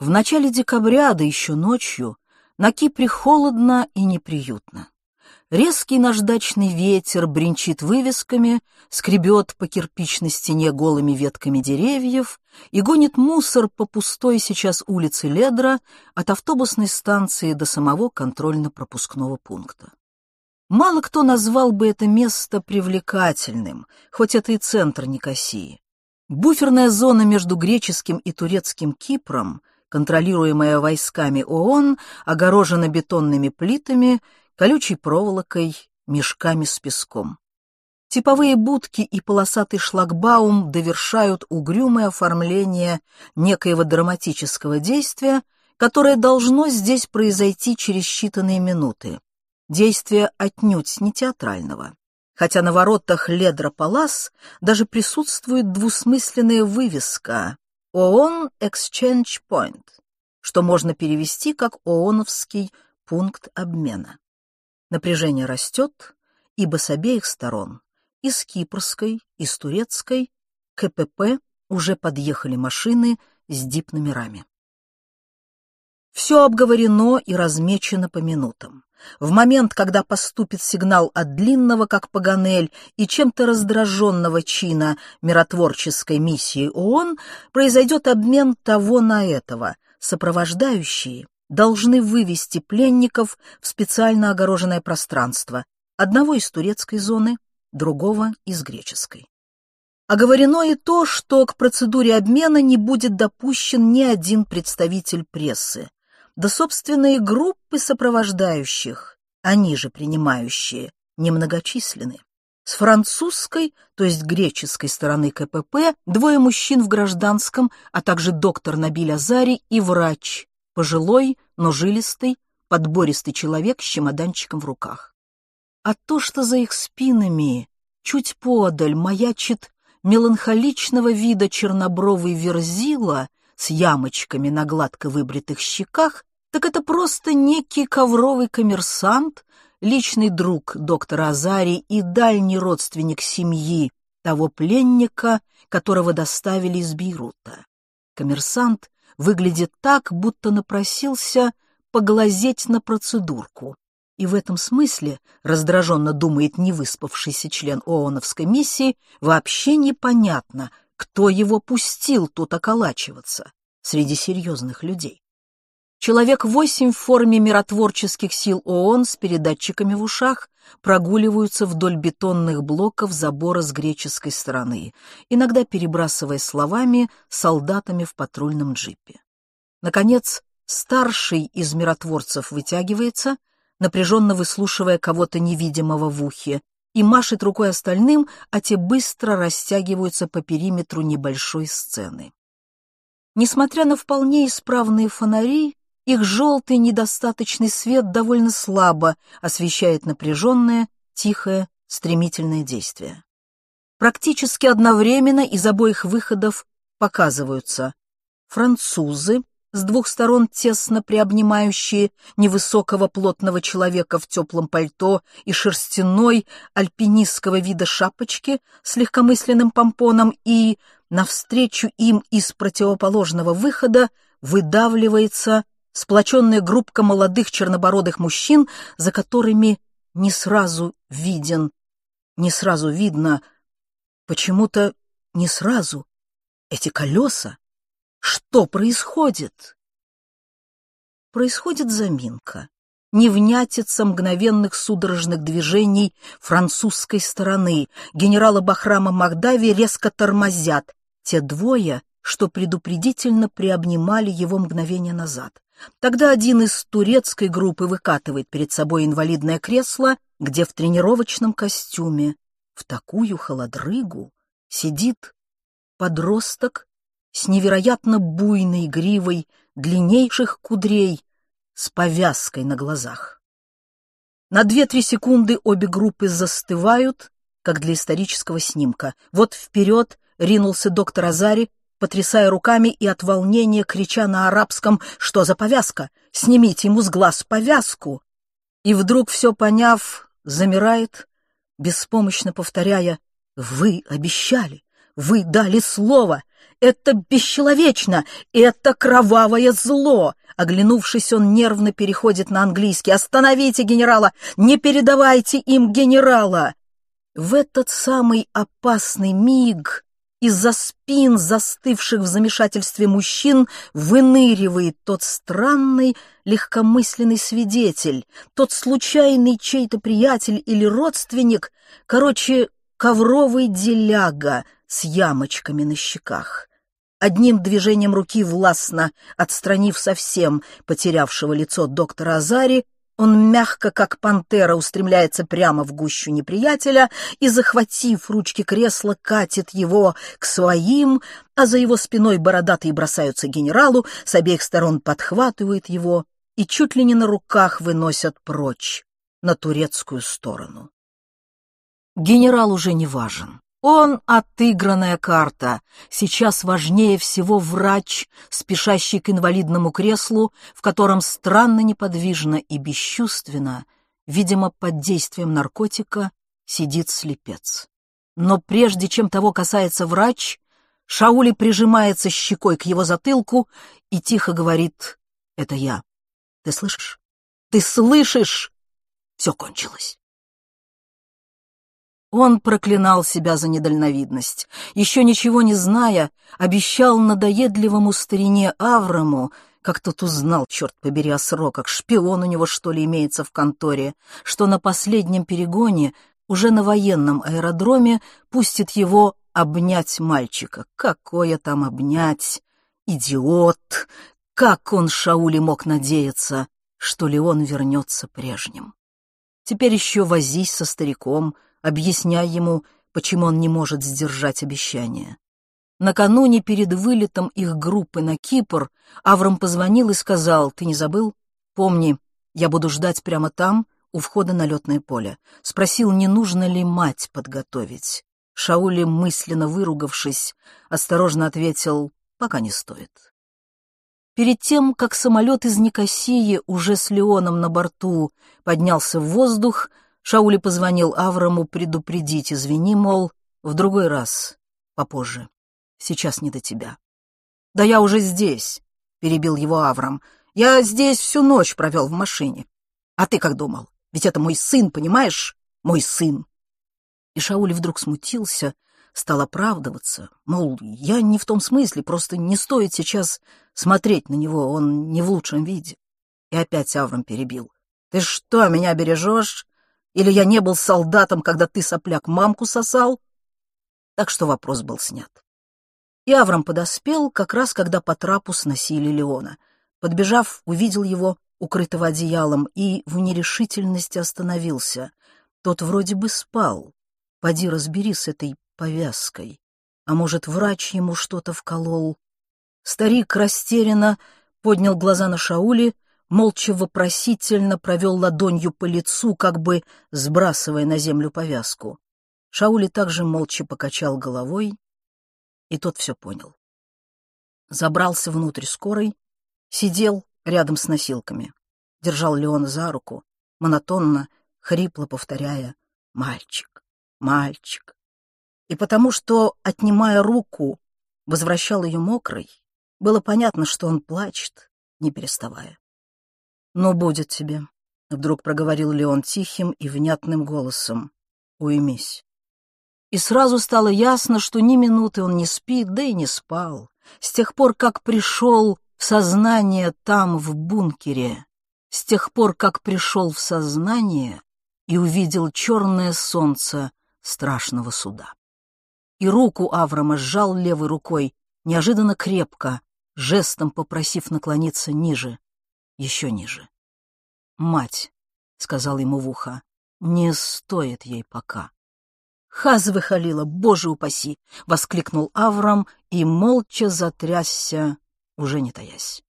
В начале декабря, да еще ночью, на Кипре холодно и неприютно. Резкий наждачный ветер бренчит вывесками, скребет по кирпичной стене голыми ветками деревьев и гонит мусор по пустой сейчас улице Ледра от автобусной станции до самого контрольно-пропускного пункта. Мало кто назвал бы это место привлекательным, хоть это и центр Никосии. Буферная зона между греческим и турецким Кипром, контролируемая войсками ООН, огорожена бетонными плитами, колючей проволокой, мешками с песком. Типовые будки и полосатый шлагбаум довершают угрюмое оформление некоего драматического действия, которое должно здесь произойти через считанные минуты. Действие отнюдь не театрального. Хотя на воротах Ледра Палас даже присутствует двусмысленная вывеска «ООН Exchange Point», что можно перевести как «ООНовский пункт обмена». Напряжение растет, ибо с обеих сторон, и с кипрской, и с турецкой, КПП уже подъехали машины с дип-номерами. Все обговорено и размечено по минутам. В момент, когда поступит сигнал от длинного, как паганель, и чем-то раздраженного чина миротворческой миссии ООН, произойдет обмен того на этого. Сопровождающие должны вывести пленников в специально огороженное пространство, одного из турецкой зоны, другого из греческой. Оговорено и то, что к процедуре обмена не будет допущен ни один представитель прессы, да собственные группы сопровождающих, они же принимающие, немногочисленны. С французской, то есть греческой стороны КПП, двое мужчин в гражданском, а также доктор Набиль Азари и врач, пожилой, но жилистый, подбористый человек с чемоданчиком в руках. А то, что за их спинами, чуть подаль, маячит меланхоличного вида чернобровый верзила с ямочками на гладко выбритых щеках, так это просто некий ковровый коммерсант, личный друг доктора Азари и дальний родственник семьи того пленника, которого доставили из Бейрута. Коммерсант выглядит так, будто напросился поглазеть на процедурку. И в этом смысле, раздраженно думает невыспавшийся член ООНовской миссии, вообще непонятно, кто его пустил тут околачиваться среди серьезных людей. Человек восемь в форме миротворческих сил ООН с передатчиками в ушах прогуливаются вдоль бетонных блоков забора с греческой стороны, иногда перебрасывая словами солдатами в патрульном джипе. Наконец, старший из миротворцев вытягивается, напряженно выслушивая кого-то невидимого в ухе, и машет рукой остальным, а те быстро растягиваются по периметру небольшой сцены. Несмотря на вполне исправные фонари, их желтый недостаточный свет довольно слабо освещает напряженное, тихое, стремительное действие. Практически одновременно из обоих выходов показываются французы, с двух сторон тесно приобнимающие невысокого плотного человека в теплом пальто и шерстяной альпинистского вида шапочки с легкомысленным помпоном, и навстречу им из противоположного выхода выдавливается сплоченная группка молодых чернобородых мужчин, за которыми не сразу виден, не сразу видно, почему-то не сразу. Эти колеса? Что происходит? Происходит заминка, невнятица мгновенных судорожных движений французской стороны. Генерала Бахрама Махдави резко тормозят. Те двое, что предупредительно приобнимали его мгновение назад. Тогда один из турецкой группы выкатывает перед собой инвалидное кресло, где в тренировочном костюме, в такую холодрыгу, сидит подросток с невероятно буйной гривой длиннейших кудрей с повязкой на глазах. На две-три секунды обе группы застывают, как для исторического снимка. Вот вперед ринулся доктор Азари, потрясая руками и от волнения крича на арабском «Что за повязка? Снимите ему с глаз повязку!» И вдруг, все поняв, замирает, беспомощно повторяя «Вы обещали! Вы дали слово! Это бесчеловечно! Это кровавое зло!» Оглянувшись, он нервно переходит на английский. «Остановите генерала! Не передавайте им генерала!» В этот самый опасный миг из-за спин застывших в замешательстве мужчин выныривает тот странный легкомысленный свидетель, тот случайный чей-то приятель или родственник, короче, ковровый деляга с ямочками на щеках. Одним движением руки властно, отстранив совсем потерявшего лицо доктора Азари, он мягко, как пантера, устремляется прямо в гущу неприятеля и, захватив ручки кресла, катит его к своим, а за его спиной бородатые бросаются генералу, с обеих сторон подхватывают его и чуть ли не на руках выносят прочь, на турецкую сторону. Генерал уже не важен. Он — отыгранная карта. Сейчас важнее всего врач, спешащий к инвалидному креслу, в котором странно неподвижно и бесчувственно, видимо, под действием наркотика, сидит слепец. Но прежде чем того касается врач, Шаули прижимается щекой к его затылку и тихо говорит «Это я. Ты слышишь? Ты слышишь? Все кончилось». Он проклинал себя за недальновидность. Еще ничего не зная, обещал надоедливому старине Авраму, как тот узнал, черт побери, о сроках, шпион у него, что ли, имеется в конторе, что на последнем перегоне, уже на военном аэродроме, пустит его обнять мальчика. Какое там обнять? Идиот! Как он, Шаули, мог надеяться, что Леон вернется прежним? Теперь еще возись со стариком — объясняя ему, почему он не может сдержать обещание. Накануне перед вылетом их группы на Кипр Аврам позвонил и сказал, «Ты не забыл? Помни, я буду ждать прямо там, у входа на летное поле». Спросил, не нужно ли мать подготовить. Шаули, мысленно выругавшись, осторожно ответил, «Пока не стоит». Перед тем, как самолет из Никосии уже с Леоном на борту поднялся в воздух, Шаули позвонил Авраму предупредить, извини, мол, в другой раз, попозже. Сейчас не до тебя. «Да я уже здесь», — перебил его Аврам. «Я здесь всю ночь провел в машине. А ты как думал? Ведь это мой сын, понимаешь? Мой сын». И Шауль вдруг смутился, стал оправдываться, мол, я не в том смысле, просто не стоит сейчас смотреть на него, он не в лучшем виде. И опять Аврам перебил. «Ты что, меня бережешь? Или я не был солдатом, когда ты, сопляк, мамку сосал? Так что вопрос был снят. И Аврам подоспел, как раз когда по трапу сносили Леона. Подбежав, увидел его, укрытого одеялом, и в нерешительности остановился. Тот вроде бы спал. Поди разбери с этой повязкой. А может, врач ему что-то вколол? Старик растерянно поднял глаза на Шаули, молча вопросительно провел ладонью по лицу, как бы сбрасывая на землю повязку. Шаули также молча покачал головой, и тот все понял. Забрался внутрь скорой, сидел рядом с носилками, держал Леона за руку, монотонно, хрипло повторяя «мальчик, мальчик». И потому что, отнимая руку, возвращал ее мокрой, было понятно, что он плачет, не переставая. «Ну, будет тебе», — вдруг проговорил Леон тихим и внятным голосом. «Уймись». И сразу стало ясно, что ни минуты он не спит, да и не спал. С тех пор, как пришел в сознание там, в бункере, с тех пор, как пришел в сознание и увидел черное солнце страшного суда. И руку Аврама сжал левой рукой, неожиданно крепко, жестом попросив наклониться ниже, еще ниже. «Мать», — сказал ему в ухо, — «не стоит ей пока». «Хазвы Халила, боже упаси!» — воскликнул Аврам и молча затрясся, уже не таясь.